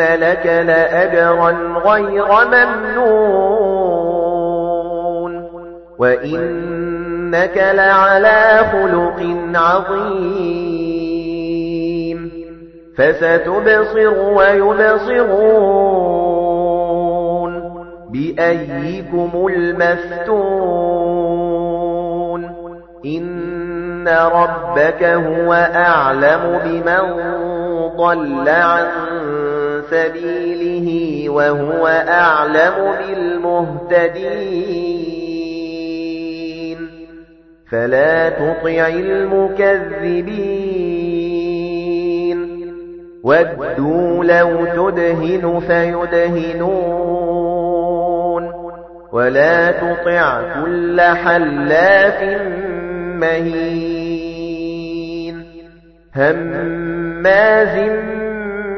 لك لأجرا غير ممنون. وإنك لعلى خلق عظيم. فستبصر ويبصرون بأيكم المفتون. إن ربك هو أعلم بمن ضل عن سَبِيلِهِ وَهُوَ أَعْلَمُ بِالْمُهْتَدِينَ. فَلَا تُطِعِ الْمُكَذِّبِينَ. وَدُّوا لَوْ تُدْهِنُ فَيُدْهِنُونَ. وَلَا تُطِعْ كُلَّ حَلَّافٍ مَّهِينٍ. هَمَّازٍ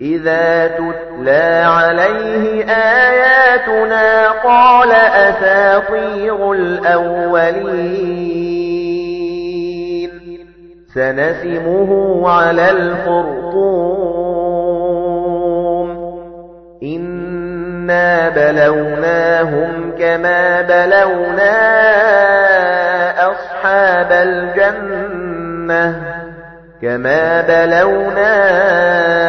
إِذَا تُتْلَى عَلَيْهِ آيَاتُنَا قَالَ أَسَاطِيرُ الْأَوَّلِينَ. سَنَسِمُهُ عَلَى الْخُرْطُومِ. إِنَّا بَلَوْنَاهُمْ كَمَا بَلَوْنَا أَصْحَابَ الْجَنَّةِ كَمَا بَلَوْنَا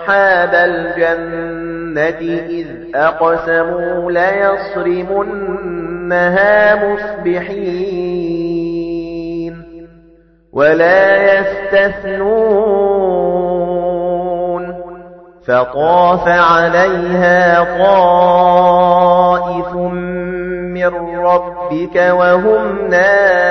أَصْحَابَ الْجَنَّةِ إِذْ أَقْسَمُوا لَيَصْرِمُنَّهَا مُصْبِحِينَ وَلَا يَسْتَثْنُونَ فَطَافَ عَلَيْهَا طَائِفٌ مِّن رَّبِّكَ وَهُمْ نَائِمُونَ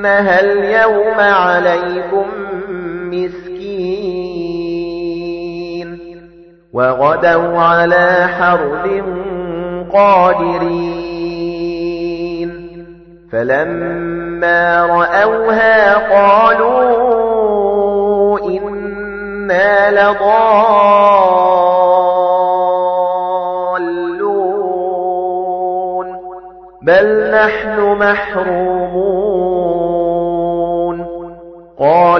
إِنَّهَا الْيَوْمَ عَلَيْكُمْ مِسْكِينٌ. وَغَدَوْا عَلَى حَرْدٍ قَادِرِينَ. فَلَمَّا رَأَوْهَا قَالُوا إِنَّا لَضَالُّونَ. بَلْ نَحْنُ محرومون.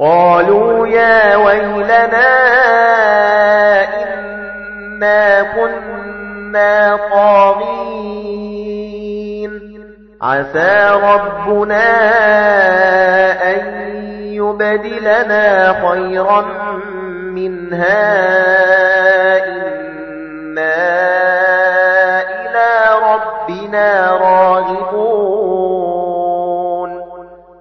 قالوا يا ويلنا إنا كنا طاغين. عسى ربنا أن يبدلنا خيرا منها. إنا إلى ربنا راغبون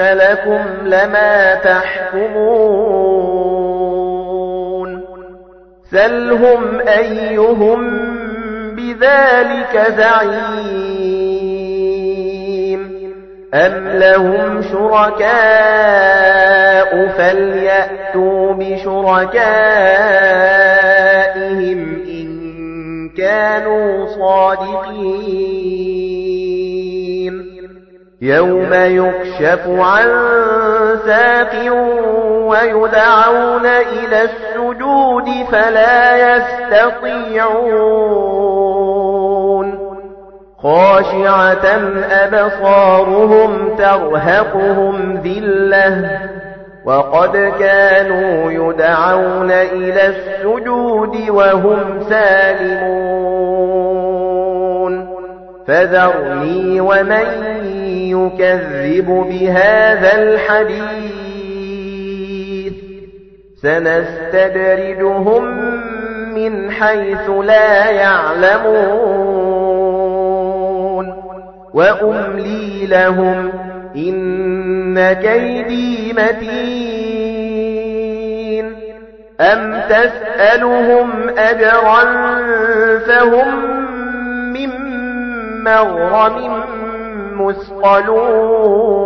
لكم لما تحكمون سلهم أيهم بذلك زعيم أم لهم شركاء فليأتوا بشركائهم إن كانوا صادقين يوم يكشف عن ساق ويدعون إلى السجود فلا يستطيعون خاشعة أبصارهم ترهقهم ذلة وقد كانوا يدعون إلى السجود وهم سالمون فذرني ومن يكذب بهذا الحديث. سنستدرجهم من حيث لا يعلمون. وأملي لهم إن كيدي متين. أم تسألهم أجرا فهم من مغرم مثقلون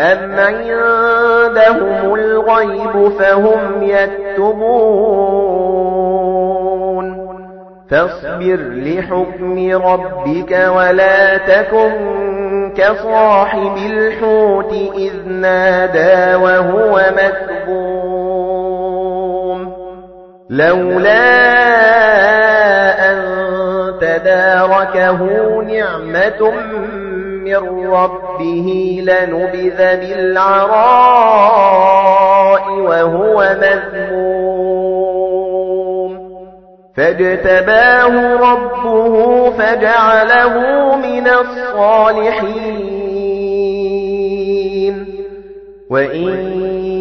أم عندهم الغيب فهم يكتبون. فاصبر لحكم ربك ولا تكن كصاحب الحوت إذ نادى وهو مكبوم لولا تداركه نعمة من ربه لنبذ بالعراء وهو مذموم. فاجتباه ربه فجعله من الصالحين. وإن